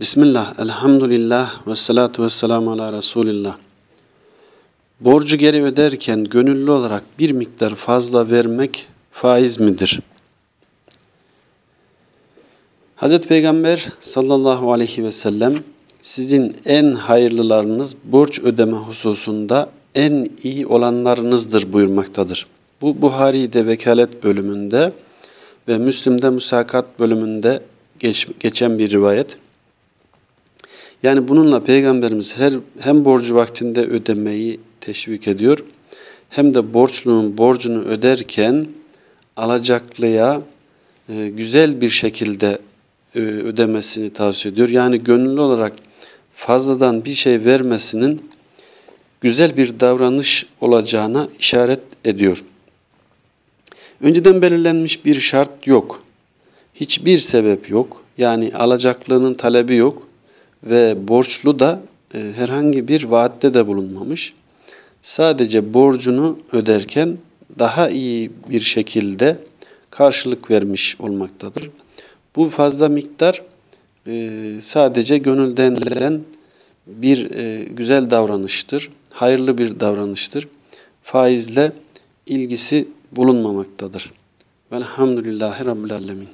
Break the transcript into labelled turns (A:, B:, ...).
A: Bismillah, elhamdülillah ve salatu ve selamu ala Resulillah. Borcu geri öderken gönüllü olarak bir miktar fazla vermek faiz midir? Hz. Peygamber sallallahu aleyhi ve sellem sizin en hayırlılarınız borç ödeme hususunda en iyi olanlarınızdır buyurmaktadır. Bu Buhari'de vekalet bölümünde ve Müslim'de müsakat bölümünde geç, geçen bir rivayet. Yani bununla Peygamberimiz her hem borcu vaktinde ödemeyi teşvik ediyor hem de borçlunun borcunu öderken alacaklıya e, güzel bir şekilde e, ödemesini tavsiye ediyor. Yani gönüllü olarak fazladan bir şey vermesinin güzel bir davranış olacağına işaret ediyor. Önceden belirlenmiş bir şart yok. Hiçbir sebep yok. Yani alacaklığının talebi yok ve borçlu da e, herhangi bir vaatte de bulunmamış. Sadece borcunu öderken daha iyi bir şekilde karşılık vermiş olmaktadır. Bu fazla miktar e, sadece gönülden gelen bir e, güzel davranıştır, hayırlı bir davranıştır. Faizle ilgisi bulunmamaktadır. Velhamdülillahi Rabbil Alemin.